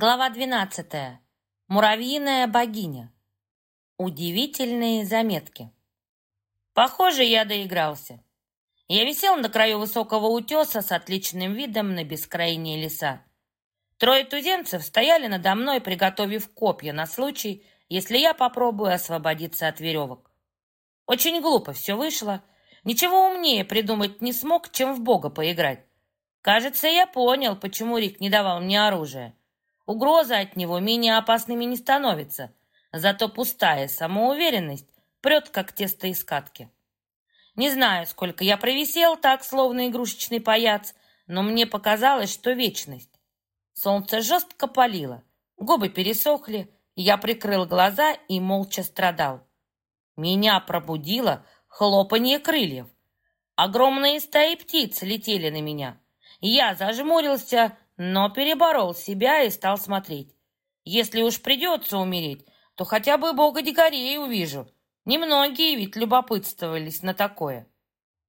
Глава 12. Муравьиная богиня. Удивительные заметки. Похоже, я доигрался. Я висел на краю высокого утеса с отличным видом на бескрайние леса. Трое туземцев стояли надо мной, приготовив копья на случай, если я попробую освободиться от веревок. Очень глупо все вышло. Ничего умнее придумать не смог, чем в Бога поиграть. Кажется, я понял, почему Рик не давал мне оружия. Угроза от него менее опасными не становится, зато пустая самоуверенность прет, как тесто из катки. Не знаю, сколько я провисел так, словно игрушечный паяц, но мне показалось, что вечность. Солнце жестко палило, губы пересохли, я прикрыл глаза и молча страдал. Меня пробудило хлопанье крыльев. Огромные стаи птиц летели на меня. Я зажмурился, но переборол себя и стал смотреть. Если уж придется умереть, то хотя бы бога дикарей увижу. Немногие ведь любопытствовались на такое.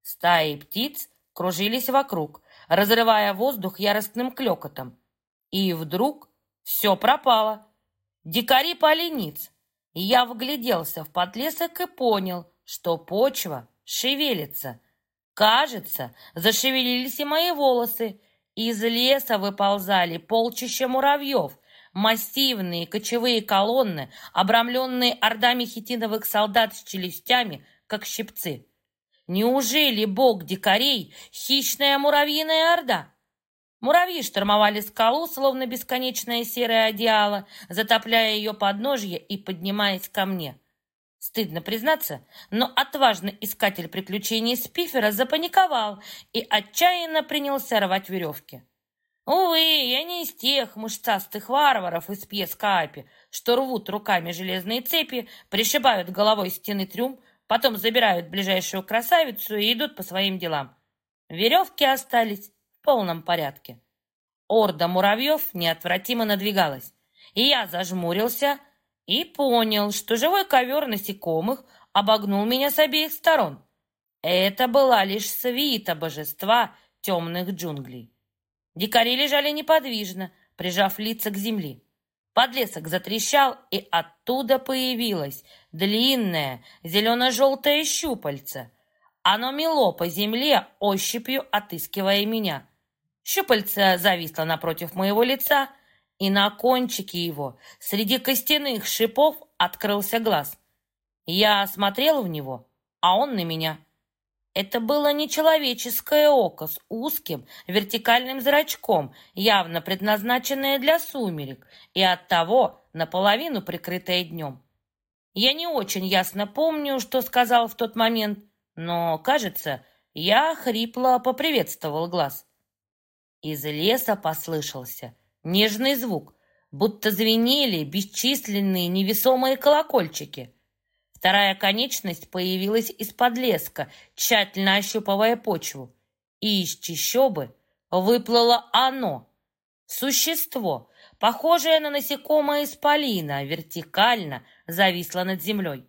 Стаи птиц кружились вокруг, разрывая воздух яростным клёкотом. И вдруг все пропало. Дикари пали ниц. Я вгляделся в подлесок и понял, что почва шевелится. Кажется, зашевелились и мои волосы, из леса выползали полчища муравьев, массивные кочевые колонны, обрамленные ордами хитиновых солдат с челюстями, как щипцы. Неужели бог дикарей — хищная муравьиная орда? Муравьи штурмовали скалу, словно бесконечное серое одеяло, затопляя ее подножье и поднимаясь ко мне. Стыдно признаться, но отважный искатель приключений Спифера запаниковал и отчаянно принялся рвать веревки. Увы, я не из тех мышцастых варваров из пьес Каапи, что рвут руками железные цепи, пришибают головой стены трюм, потом забирают ближайшую красавицу и идут по своим делам. Веревки остались в полном порядке. Орда муравьев неотвратимо надвигалась, и я зажмурился, и понял, что живой ковер насекомых обогнул меня с обеих сторон. Это была лишь свита божества темных джунглей. Дикари лежали неподвижно, прижав лица к земле. Подлесок затрещал, и оттуда появилось длинное зелено-желтое щупальце. Оно мело по земле, ощупью отыскивая меня. Щупальце зависло напротив моего лица, и на кончике его среди костяных шипов открылся глаз. Я смотрел в него, а он на меня. Это было нечеловеческое око с узким вертикальным зрачком, явно предназначенное для сумерек, и оттого наполовину прикрытое днем. Я не очень ясно помню, что сказал в тот момент, но, кажется, я хрипло поприветствовал глаз. Из леса послышался Нежный звук, будто звенели бесчисленные невесомые колокольчики. Вторая конечность появилась из-под леска, тщательно ощупывая почву. И из чащобы выплыло оно. Существо, похожее на насекомое исполина, вертикально зависло над землей.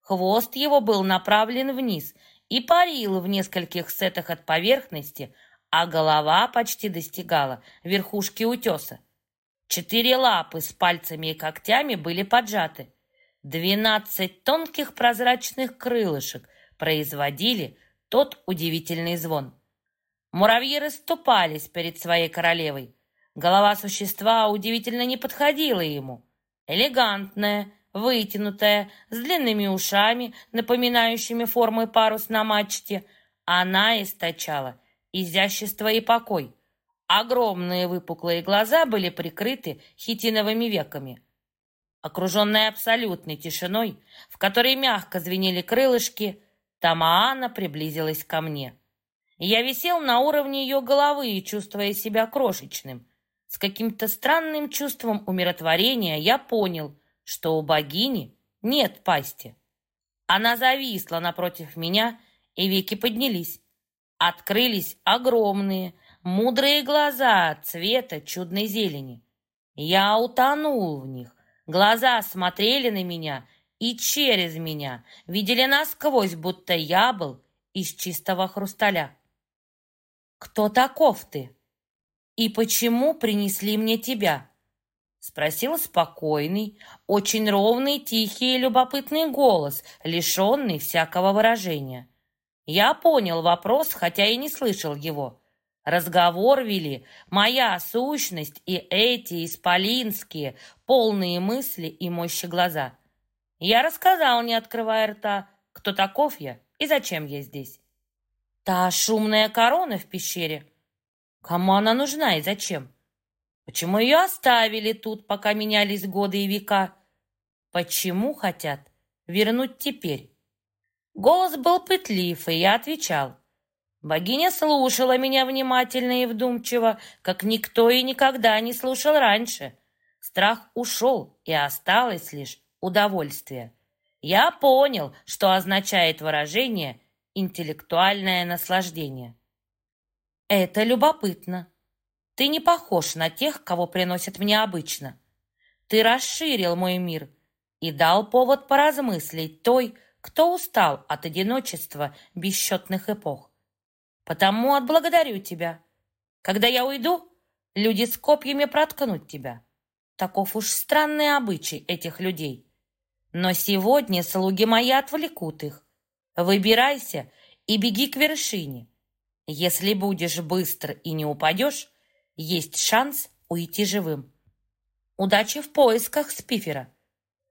Хвост его был направлен вниз и парил в нескольких сетах от поверхности, а голова почти достигала верхушки утеса. Четыре лапы с пальцами и когтями были поджаты. Двенадцать тонких прозрачных крылышек производили тот удивительный звон. Муравьи расступались перед своей королевой. Голова существа удивительно не подходила ему. Элегантная, вытянутая, с длинными ушами, напоминающими формы парус на мачте, она источала изящество и покой. Огромные выпуклые глаза были прикрыты хитиновыми веками. Окруженная абсолютной тишиной, в которой мягко звенели крылышки, Тамаана приблизилась ко мне. Я висел на уровне ее головы, чувствуя себя крошечным. С каким-то странным чувством умиротворения я понял, что у богини нет пасти. Она зависла напротив меня, и веки поднялись открылись огромные, мудрые глаза цвета чудной зелени. Я утонул в них. Глаза смотрели на меня и через меня, видели насквозь, будто я был из чистого хрусталя. «Кто таков ты? И почему принесли мне тебя?» Спросил спокойный, очень ровный, тихий и любопытный голос, лишенный всякого выражения. Я понял вопрос, хотя и не слышал его. Разговор вели моя сущность и эти исполинские, полные мысли и мощи глаза. Я рассказал, не открывая рта, кто таков я и зачем я здесь. Та шумная корона в пещере. Кому она нужна и зачем? Почему ее оставили тут, пока менялись годы и века? Почему хотят вернуть теперь? Голос был пытлив, и я отвечал. Богиня слушала меня внимательно и вдумчиво, как никто и никогда не слушал раньше. Страх ушел, и осталось лишь удовольствие. Я понял, что означает выражение «интеллектуальное наслаждение». Это любопытно. Ты не похож на тех, кого приносят мне обычно. Ты расширил мой мир и дал повод поразмыслить той, кто устал от одиночества бесчетных эпох. Потому отблагодарю тебя. Когда я уйду, люди с копьями проткнут тебя. Таков уж странный обычай этих людей. Но сегодня слуги мои отвлекут их. Выбирайся и беги к вершине. Если будешь быстр и не упадешь, есть шанс уйти живым. Удачи в поисках Спифера.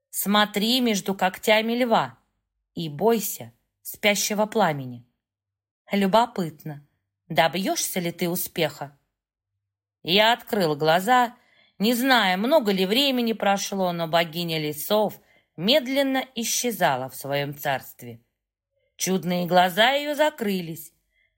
Смотри между когтями льва и бойся спящего пламени. Любопытно, добьешься ли ты успеха? Я открыл глаза, не зная, много ли времени прошло, но богиня лесов медленно исчезала в своем царстве. Чудные глаза ее закрылись,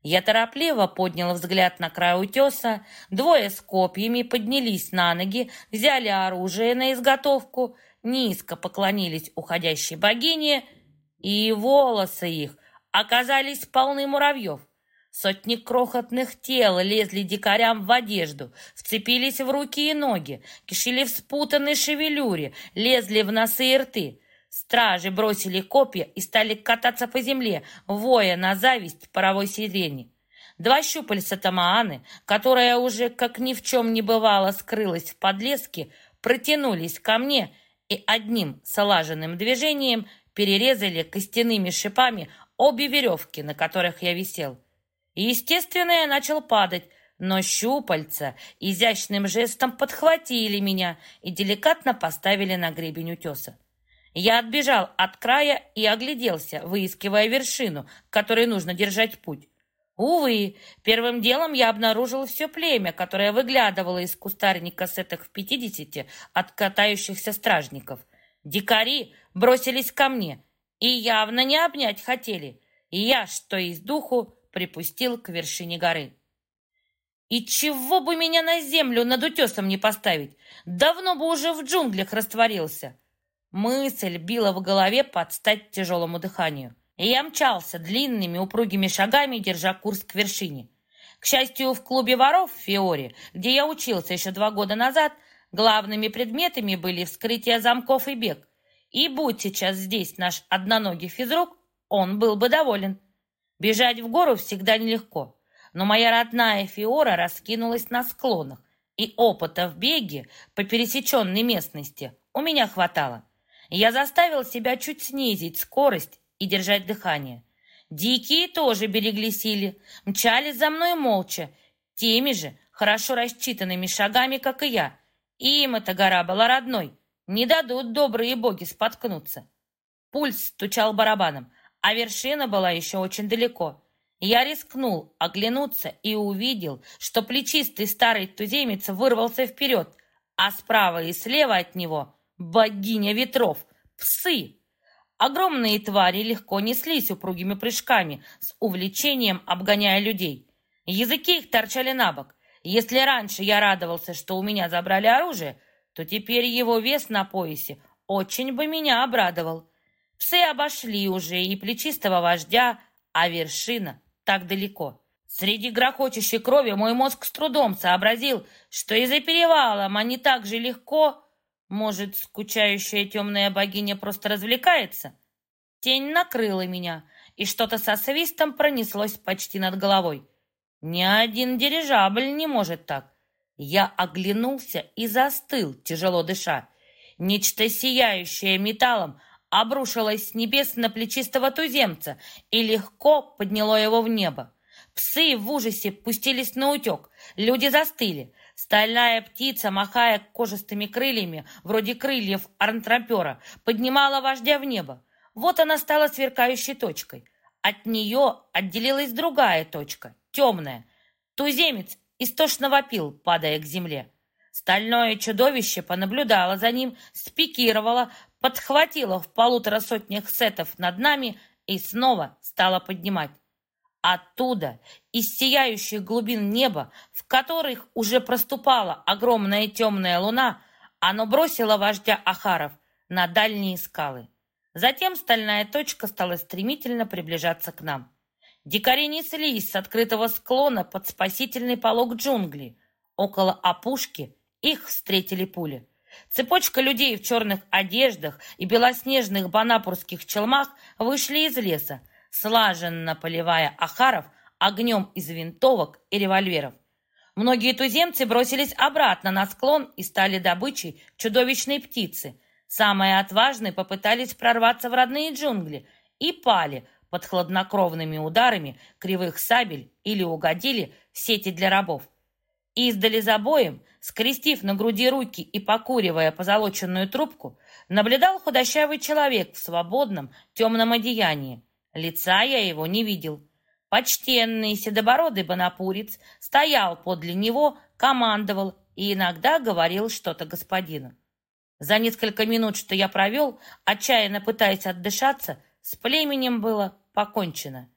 я торопливо поднял взгляд на край утеса. Двое с копьями поднялись на ноги, взяли оружие на изготовку, низко поклонились уходящей богине, и волосы их оказались полны муравьев. Сотни крохотных тел лезли дикарям в одежду, вцепились в руки и ноги, кишили в спутанной шевелюре, лезли в носы и рты. Стражи бросили копья и стали кататься по земле, воя на зависть паровой сирени. Два щупальца Тамааны, которая уже как ни в чем не бывало скрылась в подлеске, протянулись ко мне и одним салаженным движением перерезали костяными шипами обе веревки, на которых я висел. Естественно, я начал падать, но щупальца изящным жестом подхватили меня и деликатно поставили на гребень утеса. Я отбежал от края и огляделся, выискивая вершину, которой нужно держать путь. Увы, первым делом я обнаружил все племя, которое выглядывало из кустарника сеток в пятидесяти от катающихся стражников. Дикари бросились ко мне и явно не обнять хотели, и я, что из духу, припустил к вершине горы. И чего бы меня на землю над утесом не поставить? Давно бы уже в джунглях растворился. Мысль била в голове под стать тяжелому дыханию. И я мчался длинными упругими шагами, держа курс к вершине. К счастью, в клубе воров в Фиоре, где я учился еще два года назад, главными предметами были вскрытие замков и бег. И будь сейчас здесь наш одноногий физрук, он был бы доволен. Бежать в гору всегда нелегко, но моя родная Фиора раскинулась на склонах, и опыта в беге по пересеченной местности у меня хватало. Я заставил себя чуть снизить скорость и держать дыхание. Дикие тоже берегли силы, мчались за мной молча, теми же хорошо рассчитанными шагами, как и я. Им эта гора была родной, не дадут добрые боги споткнуться. Пульс стучал барабаном, а вершина была еще очень далеко. Я рискнул оглянуться и увидел, что плечистый старый туземец вырвался вперед, а справа и слева от него Богиня ветров! Псы! Огромные твари легко неслись упругими прыжками, с увлечением обгоняя людей. Языки их торчали на бок. Если раньше я радовался, что у меня забрали оружие, то теперь его вес на поясе очень бы меня обрадовал. Псы обошли уже и плечистого вождя, а вершина так далеко. Среди грохочущей крови мой мозг с трудом сообразил, что из-за перевалом они так же легко может, скучающая темная богиня просто развлекается? Тень накрыла меня, и что-то со свистом пронеслось почти над головой. Ни один дирижабль не может так. Я оглянулся и застыл, тяжело дыша. Нечто сияющее металлом обрушилось с небес на плечистого туземца и легко подняло его в небо. Псы в ужасе пустились на утек, люди застыли. Стальная птица, махая кожистыми крыльями, вроде крыльев арнтропера, поднимала вождя в небо. Вот она стала сверкающей точкой. От нее отделилась другая точка, темная. Туземец истошно вопил, падая к земле. Стальное чудовище понаблюдало за ним, спикировало, подхватило в полутора сотнях сетов над нами и снова стало поднимать. Оттуда, из сияющих глубин неба, в которых уже проступала огромная темная луна, оно бросило вождя Ахаров на дальние скалы. Затем стальная точка стала стремительно приближаться к нам. Дикари неслись с открытого склона под спасительный полог джунглей. Около опушки их встретили пули. Цепочка людей в черных одеждах и белоснежных банапурских челмах вышли из леса, слаженно поливая Ахаров огнем из винтовок и револьверов. Многие туземцы бросились обратно на склон и стали добычей чудовищной птицы. Самые отважные попытались прорваться в родные джунгли и пали под хладнокровными ударами кривых сабель или угодили в сети для рабов. Издали за боем, скрестив на груди руки и покуривая позолоченную трубку, наблюдал худощавый человек в свободном темном одеянии. Лица я его не видел. Почтенный седобородый бонапурец стоял подле него, командовал и иногда говорил что-то господину. За несколько минут, что я провел, отчаянно пытаясь отдышаться, с племенем было покончено.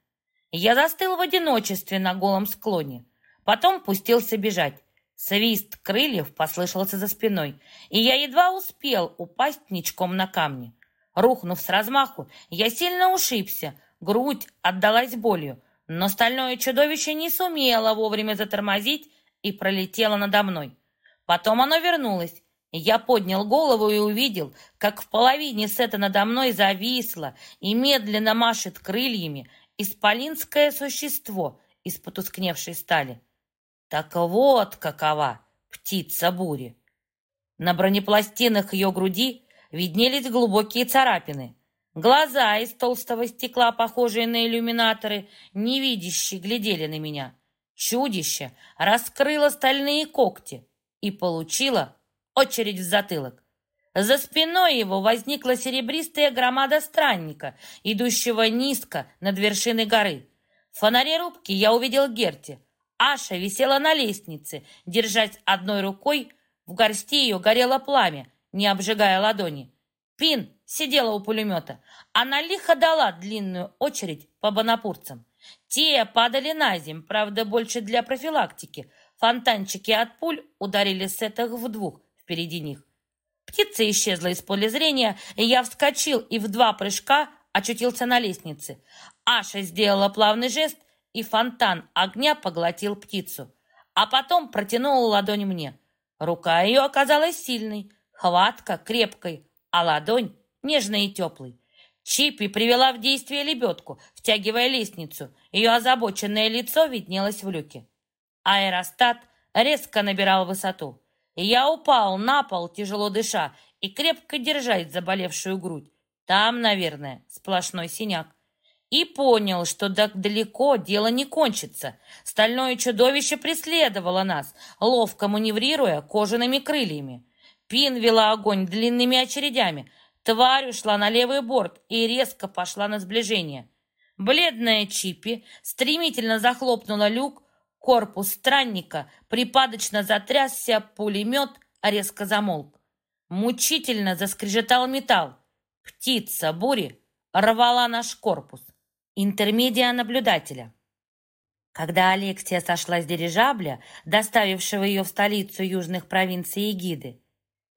Я застыл в одиночестве на голом склоне. Потом пустился бежать. Свист крыльев послышался за спиной, и я едва успел упасть ничком на камни. Рухнув с размаху, я сильно ушибся, грудь отдалась болью, но стальное чудовище не сумело вовремя затормозить и пролетело надо мной. Потом оно вернулось, я поднял голову и увидел, как в половине сета надо мной зависло и медленно машет крыльями исполинское существо из потускневшей стали. Так вот какова птица бури. На бронепластинах ее груди виднелись глубокие царапины. Глаза из толстого стекла, похожие на иллюминаторы, невидящие, глядели на меня. Чудище раскрыло стальные когти и получило очередь в затылок. За спиной его возникла серебристая громада странника, идущего низко над вершиной горы. В фонаре рубки я увидел Герти. Аша висела на лестнице, держась одной рукой, в горсти ее горело пламя, не обжигая ладони. Пин сидела у пулемета. Она лихо дала длинную очередь по бонапурцам. Те падали на земь, правда, больше для профилактики. Фонтанчики от пуль ударили сетах в двух, впереди них. Птица исчезла из поля зрения, и я вскочил и в два прыжка очутился на лестнице. Аша сделала плавный жест, и фонтан огня поглотил птицу. А потом протянула ладонь мне. Рука ее оказалась сильной, хватка крепкой, а ладонь нежной и теплой. Чипи привела в действие лебедку, втягивая лестницу. Ее озабоченное лицо виднелось в люке. Аэростат резко набирал высоту. Я упал на пол, тяжело дыша, и крепко держать заболевшую грудь. Там, наверное, сплошной синяк. И понял, что так далеко дело не кончится. Стальное чудовище преследовало нас, ловко маневрируя кожаными крыльями. Пин вела огонь длинными очередями. Тварь ушла на левый борт и резко пошла на сближение. Бледная Чипи стремительно захлопнула люк, Корпус странника припадочно затрясся, пулемет резко замолк. Мучительно заскрежетал металл. Птица бури рвала наш корпус. Интермедиа наблюдателя. Когда Алексия сошла с дирижабля, доставившего ее в столицу южных провинций Егиды,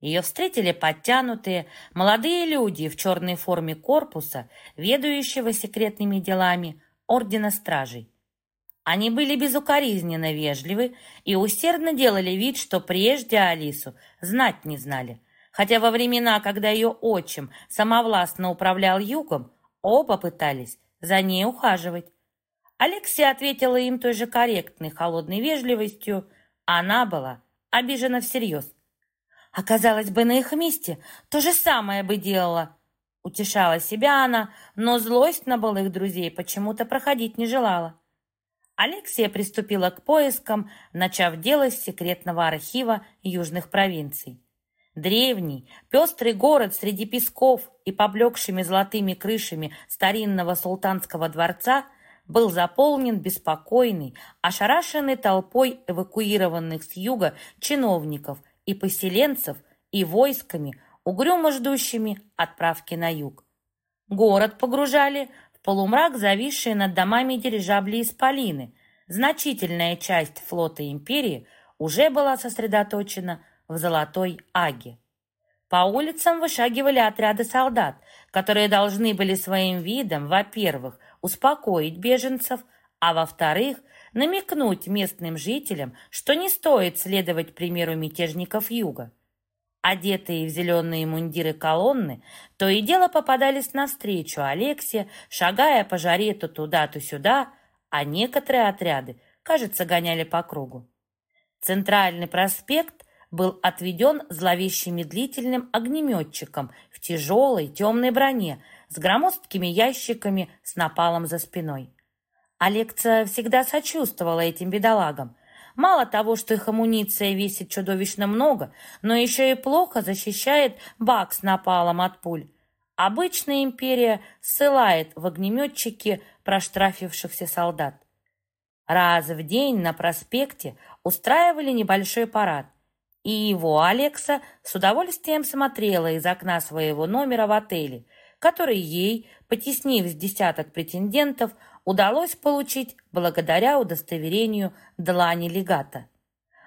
ее встретили подтянутые молодые люди в черной форме корпуса, ведающего секретными делами Ордена Стражей. Они были безукоризненно вежливы и усердно делали вид, что прежде Алису знать не знали. Хотя во времена, когда ее отчим самовластно управлял югом, оба пытались за ней ухаживать. Алексия ответила им той же корректной, холодной вежливостью. Она была обижена всерьез. Оказалось бы, на их месте то же самое бы делала. Утешала себя она, но злость на былых друзей почему-то проходить не желала. Алексия приступила к поискам, начав дело с секретного архива южных провинций. Древний, пестрый город среди песков и поблекшими золотыми крышами старинного султанского дворца был заполнен беспокойной, ошарашенной толпой эвакуированных с юга чиновников и поселенцев и войсками, угрюмо ждущими отправки на юг. Город погружали полумрак зависшие над домами дирижабли Исполины. Значительная часть флота империи уже была сосредоточена в Золотой Аге. По улицам вышагивали отряды солдат, которые должны были своим видом, во-первых, успокоить беженцев, а во-вторых, намекнуть местным жителям, что не стоит следовать примеру мятежников юга. Одетые в зеленые мундиры колонны, то и дело попадались навстречу Алексия, шагая по жаре то туда, то сюда, а некоторые отряды, кажется, гоняли по кругу. Центральный проспект был отведен зловещим медлительным огнеметчиком в тяжелой темной броне с громоздкими ящиками с напалом за спиной. Алекция всегда сочувствовала этим бедолагам. Мало того, что их амуниция весит чудовищно много, но еще и плохо защищает бак с напалом от пуль. Обычная империя ссылает в огнеметчики проштрафившихся солдат. Раз в день на проспекте устраивали небольшой парад – и его Алекса с удовольствием смотрела из окна своего номера в отеле, который ей, потеснив с десяток претендентов, удалось получить благодаря удостоверению длани легата.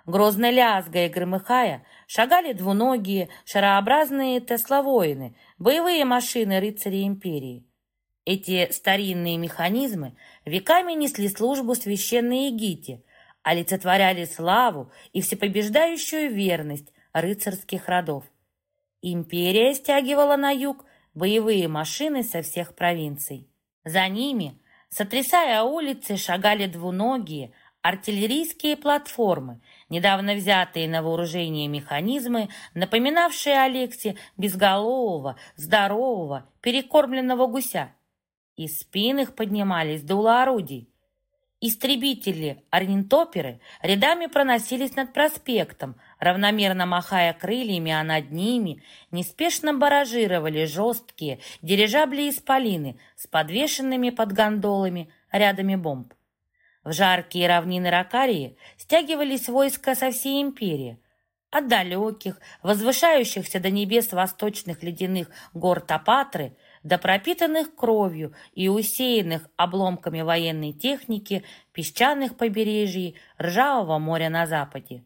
Грозно лязгая и громыхая, шагали двуногие, шарообразные тесловоины, боевые машины рыцарей империи. Эти старинные механизмы веками несли службу священной Егите – олицетворяли славу и всепобеждающую верность рыцарских родов. Империя стягивала на юг боевые машины со всех провинций. За ними, сотрясая улицы, шагали двуногие, артиллерийские платформы, недавно взятые на вооружение механизмы, напоминавшие Алексе безголового, здорового, перекормленного гуся. Из спин их поднимались дула орудий. Истребители-орнитоперы рядами проносились над проспектом, равномерно махая крыльями, а над ними неспешно баражировали жесткие дирижабли-исполины с подвешенными под гондолами рядами бомб. В жаркие равнины Ракарии стягивались войска со всей империи, от далеких, возвышающихся до небес восточных ледяных гор Топатры до пропитанных кровью и усеянных обломками военной техники песчаных побережий Ржавого моря на западе.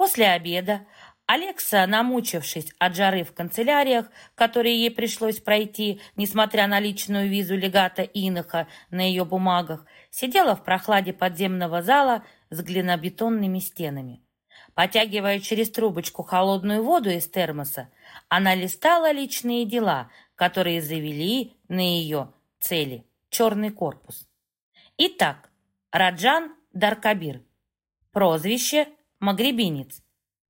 После обеда Алекса, намучившись от жары в канцеляриях, которые ей пришлось пройти, несмотря на личную визу легата Иноха на ее бумагах, сидела в прохладе подземного зала с глинобетонными стенами. Потягивая через трубочку холодную воду из термоса, она листала личные дела, которые завели на ее цели черный корпус. Итак, Раджан Даркабир. Прозвище Магребинец.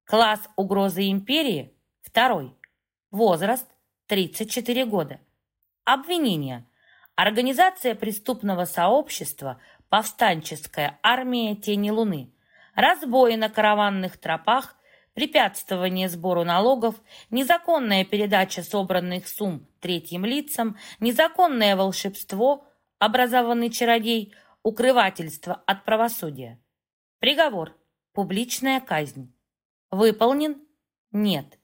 Класс угрозы империи – второй. Возраст – 34 года. Обвинение. Организация преступного сообщества «Повстанческая армия Тени Луны». Разбои на караванных тропах препятствование сбору налогов, незаконная передача собранных сумм третьим лицам, незаконное волшебство, образованный чародей, укрывательство от правосудия. Приговор. Публичная казнь. Выполнен? Нет.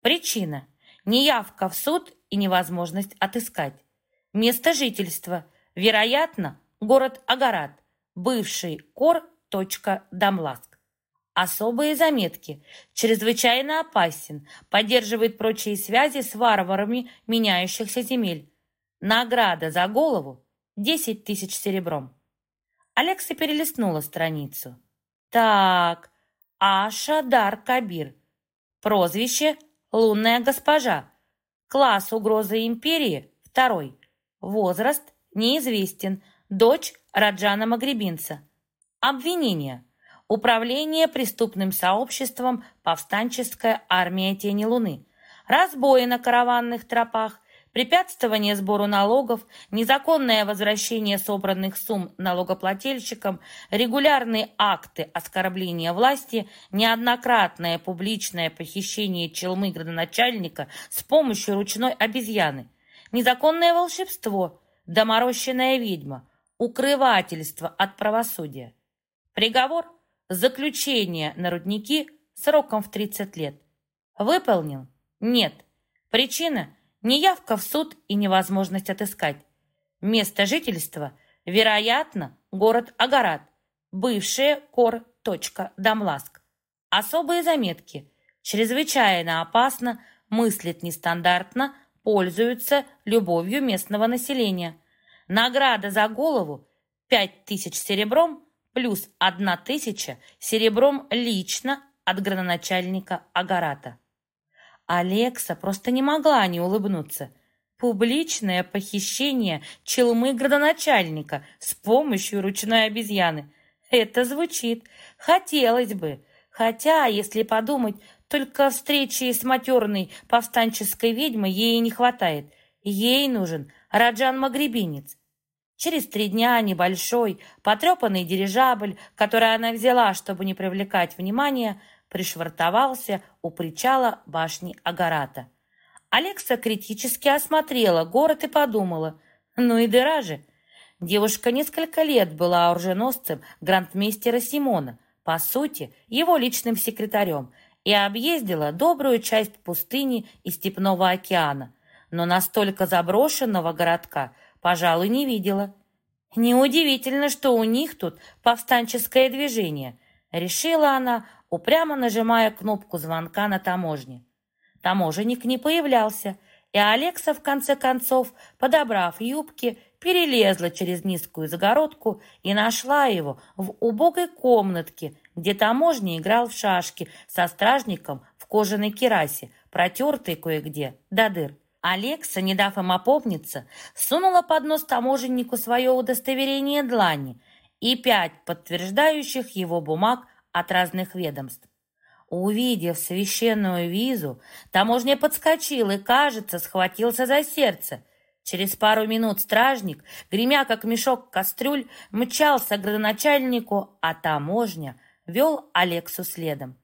Причина. Неявка в суд и невозможность отыскать. Место. Вероятно, город Агарат, бывший Кор. Дамласк. Особые заметки. Чрезвычайно опасен. Поддерживает прочие связи с варварами меняющихся земель. Награда за голову – 10 тысяч серебром. Алекса перелистнула страницу. Так, Аша Дар Кабир. Прозвище – Лунная госпожа. Класс угрозы империи – второй. Возраст – неизвестен. Дочь Раджана Магребинца. Обвинение – Управление преступным сообществом «Повстанческая армия Тени Луны», разбои на караванных тропах, препятствование сбору налогов, незаконное возвращение собранных сумм налогоплательщикам, регулярные акты оскорбления власти, неоднократное публичное похищение челмы градоначальника с помощью ручной обезьяны, незаконное волшебство, доморощенная ведьма, укрывательство от правосудия. Приговор – Заключение на рудники сроком в 30 лет. Выполнил? Нет. Причина – неявка в суд и невозможность отыскать. Место жительства – вероятно, город Агарат, бывшая кор. Дамласк. Особые заметки. Чрезвычайно опасно, мыслит нестандартно, пользуются любовью местного населения. Награда за голову – 5000 серебром – плюс одна тысяча серебром лично от градоначальника Агарата. Алекса просто не могла не улыбнуться. Публичное похищение челмы градоначальника с помощью ручной обезьяны. Это звучит. Хотелось бы. Хотя, если подумать, только встречи с матерной повстанческой ведьмой ей не хватает. Ей нужен Раджан-магребинец. Через три дня небольшой, потрепанный дирижабль, который она взяла, чтобы не привлекать внимания, пришвартовался у причала башни Агарата. Алекса критически осмотрела город и подумала, ну и дыра же. Девушка несколько лет была оруженосцем грандмейстера Симона, по сути, его личным секретарем, и объездила добрую часть пустыни и степного океана. Но настолько заброшенного городка – пожалуй, не видела. Неудивительно, что у них тут повстанческое движение, решила она, упрямо нажимая кнопку звонка на таможне. Таможенник не появлялся, и Алекса, в конце концов, подобрав юбки, перелезла через низкую загородку и нашла его в убогой комнатке, где таможня играл в шашки со стражником в кожаной керасе, протертой кое-где до дыр. Алекса, не дав им опомниться, сунула под нос таможеннику свое удостоверение длани и пять подтверждающих его бумаг от разных ведомств. Увидев священную визу, таможня подскочил и, кажется, схватился за сердце. Через пару минут стражник, гремя как мешок кастрюль, мчался к градоначальнику, а таможня вел Алексу следом.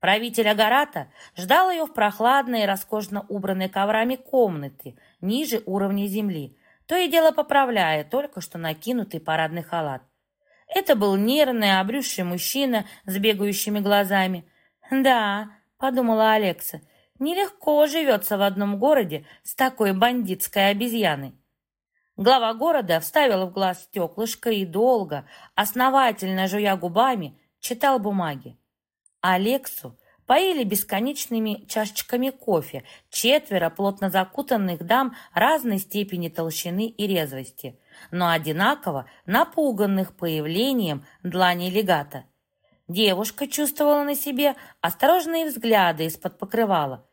Правитель Агарата ждал ее в прохладной и роскошно убранной коврами комнате ниже уровня земли, то и дело поправляя только что накинутый парадный халат. Это был нервный, обрюзший мужчина с бегающими глазами. «Да», — подумала Алекса, — «нелегко живется в одном городе с такой бандитской обезьяной». Глава города вставил в глаз стеклышко и долго, основательно жуя губами, читал бумаги. Алексу поили бесконечными чашечками кофе четверо плотно закутанных дам разной степени толщины и резвости, но одинаково напуганных появлением длани легата. Девушка чувствовала на себе осторожные взгляды из-под покрывала.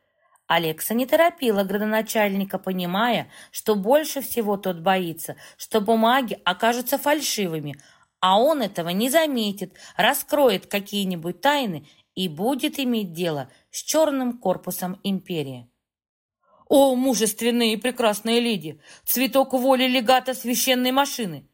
Алекса не торопила градоначальника, понимая, что больше всего тот боится, что бумаги окажутся фальшивыми, а он этого не заметит, раскроет какие-нибудь тайны и будет иметь дело с черным корпусом империи. «О, мужественные и прекрасные леди! Цветок воли легата священной машины!»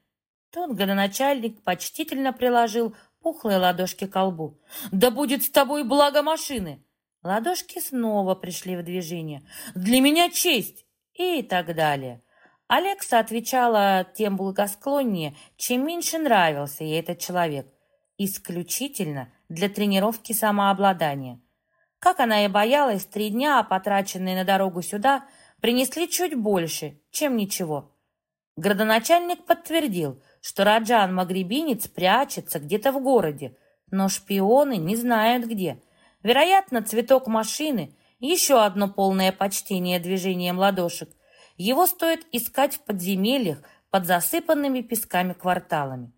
Тот годоначальник почтительно приложил пухлые ладошки к колбу. «Да будет с тобой благо машины!» Ладошки снова пришли в движение. «Для меня честь!» И так далее. Алекса отвечала тем благосклоннее, чем меньше нравился ей этот человек. Исключительно для тренировки самообладания. Как она и боялась, три дня, потраченные на дорогу сюда, принесли чуть больше, чем ничего. Градоначальник подтвердил, что Раджан-магребинец прячется где-то в городе, но шпионы не знают где. Вероятно, цветок машины – еще одно полное почтение движением ладошек. Его стоит искать в подземельях под засыпанными песками кварталами.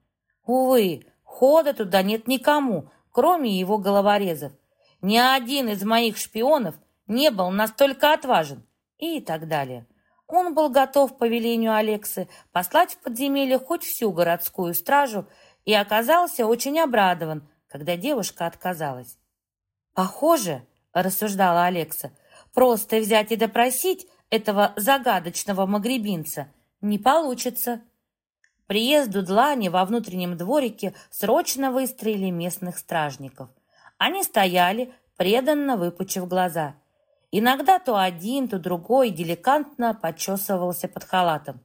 Увы, хода туда нет никому, кроме его головорезов. Ни один из моих шпионов не был настолько отважен и так далее. Он был готов по велению Алексы послать в подземелье хоть всю городскую стражу и оказался очень обрадован, когда девушка отказалась. «Похоже, — рассуждала Алекса, — просто взять и допросить этого загадочного магребинца не получится». Приезду Длани во внутреннем дворике срочно выстроили местных стражников. Они стояли, преданно выпучив глаза. Иногда то один, то другой деликатно почесывался под халатом.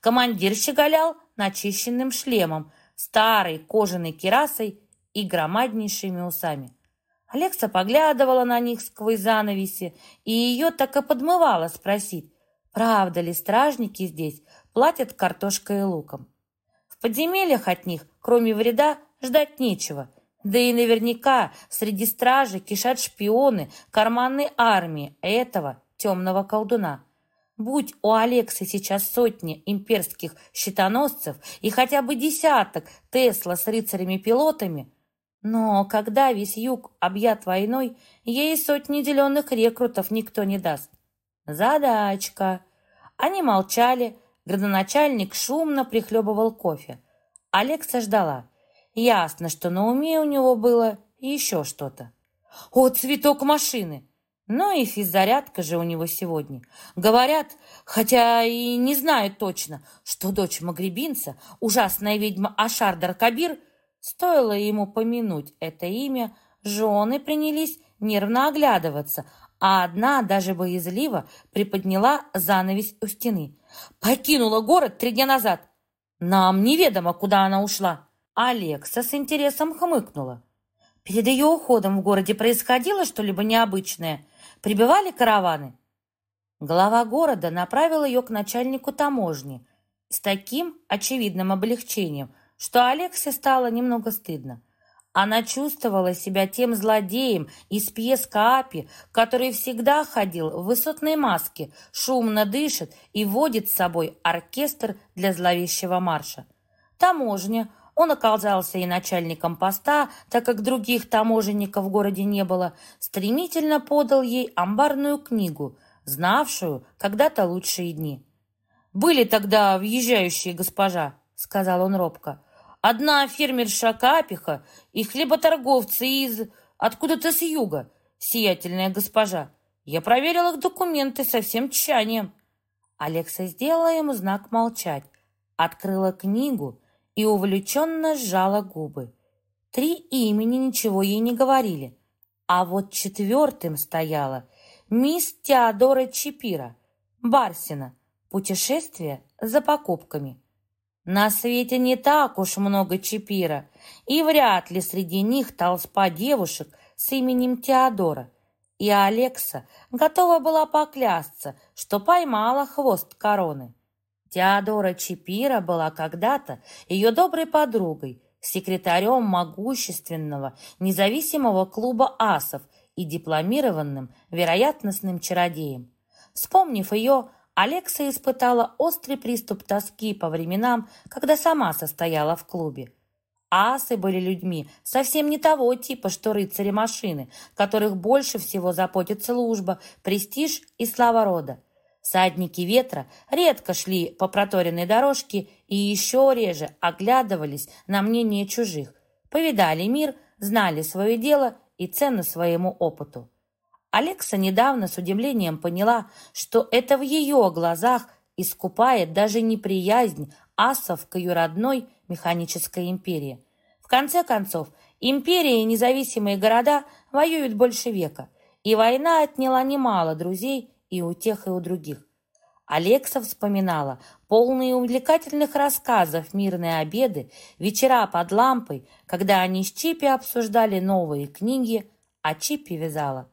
Командир щеголял начищенным шлемом, старой кожаной кирасой и громаднейшими усами. Алекса поглядывала на них сквозь занавеси, и ее так и подмывало спросить, правда ли стражники здесь платят картошкой и луком. В подземельях от них, кроме вреда, ждать нечего. Да и наверняка среди стражи кишат шпионы карманной армии этого темного колдуна. Будь у Алексы сейчас сотни имперских щитоносцев и хотя бы десяток Тесла с рыцарями-пилотами, но когда весь юг объят войной, ей сотни зеленых рекрутов никто не даст. Задачка. Они молчали, градоначальник шумно прихлебывал кофе. Алекса ждала. Ясно, что на уме у него было еще что-то. «О, цветок машины!» Ну и физзарядка же у него сегодня. Говорят, хотя и не знают точно, что дочь Магребинца, ужасная ведьма Ашардар Кабир, стоило ему помянуть это имя, жены принялись нервно оглядываться, а одна даже боязливо приподняла занавесь у стены. Покинула город три дня назад. Нам неведомо, куда она ушла. Алекса с интересом хмыкнула. Перед ее уходом в городе происходило что-либо необычное – Прибывали караваны. Глава города направил ее к начальнику таможни с таким очевидным облегчением, что Алексе стало немного стыдно. Она чувствовала себя тем злодеем из пьес Каапи, который всегда ходил в высотной маске, шумно дышит и водит с собой оркестр для зловещего марша. Таможня он оказался и начальником поста, так как других таможенников в городе не было, стремительно подал ей амбарную книгу, знавшую когда-то лучшие дни. «Были тогда въезжающие госпожа», — сказал он робко. «Одна фермерша Капиха и хлеботорговцы из... откуда-то с юга, сиятельная госпожа. Я проверил их документы со всем тщанием». Алекса сделала ему знак молчать, открыла книгу и увлеченно сжала губы. Три имени ничего ей не говорили, а вот четвертым стояла мисс Теодора Чипира, Барсина, путешествие за покупками. На свете не так уж много Чипира, и вряд ли среди них толспа девушек с именем Теодора. И Алекса готова была поклясться, что поймала хвост короны. Теодора Чипира была когда-то ее доброй подругой, секретарем могущественного независимого клуба асов и дипломированным вероятностным чародеем. Вспомнив ее, Алекса испытала острый приступ тоски по временам, когда сама состояла в клубе. Асы были людьми совсем не того типа, что рыцари машины, которых больше всего заботит служба, престиж и слава рода. Садники ветра редко шли по проторенной дорожке и еще реже оглядывались на мнение чужих, повидали мир, знали свое дело и цену своему опыту. Алекса недавно с удивлением поняла, что это в ее глазах искупает даже неприязнь асов к ее родной механической империи. В конце концов, империи и независимые города воюют больше века, и война отняла немало друзей и у тех, и у других. Алекса вспоминала полные увлекательных рассказов, мирные обеды, вечера под лампой, когда они с Чипи обсуждали новые книги, а Чипи вязала.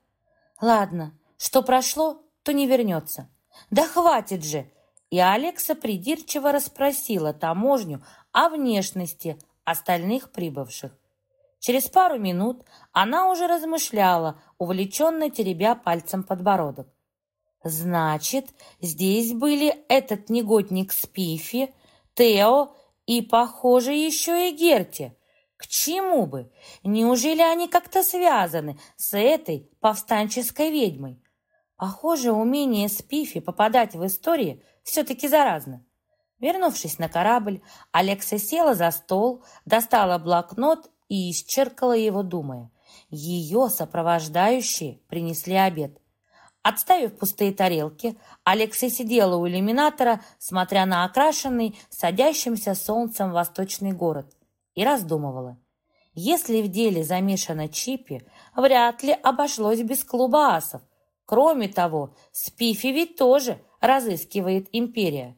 «Ладно, что прошло, то не вернется. Да хватит же!» И Алекса придирчиво расспросила таможню о внешности остальных прибывших. Через пару минут она уже размышляла, увлеченно теребя пальцем подбородок. Значит, здесь были этот негодник Спифи, Тео и, похоже, еще и Герти. К чему бы? Неужели они как-то связаны с этой повстанческой ведьмой? Похоже, умение Спифи попадать в истории все-таки заразно. Вернувшись на корабль, Алекса села за стол, достала блокнот и исчеркала его, думая. Ее сопровождающие принесли обед. Отставив пустые тарелки, Алексей сидела у иллюминатора, смотря на окрашенный, садящимся солнцем восточный город, и раздумывала. Если в деле замешана Чипи, вряд ли обошлось без клуба асов. Кроме того, Спифи ведь тоже разыскивает империя.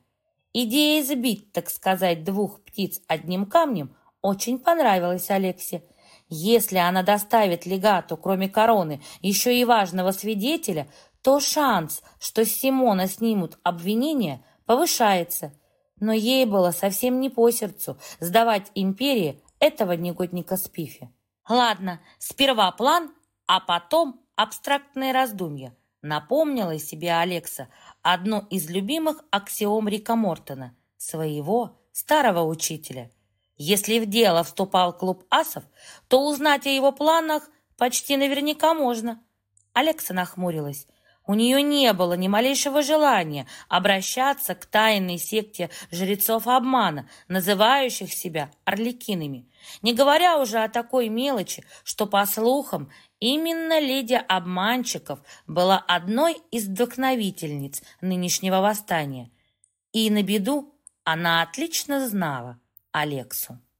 Идея сбить, так сказать, двух птиц одним камнем очень понравилась Алексе. Если она доставит легату, кроме короны, еще и важного свидетеля, то шанс, что с Симона снимут обвинение, повышается. Но ей было совсем не по сердцу сдавать империи этого негодника Спифи. Ладно, сперва план, а потом абстрактные раздумья. Напомнила себе Алекса одну из любимых аксиом Рика Мортона, своего старого учителя. Если в дело вступал клуб асов, то узнать о его планах почти наверняка можно. Алекса нахмурилась. У нее не было ни малейшего желания обращаться к тайной секте жрецов обмана, называющих себя орликинами, не говоря уже о такой мелочи, что, по слухам, именно леди обманщиков была одной из вдохновительниц нынешнего восстания. И на беду она отлично знала Алексу.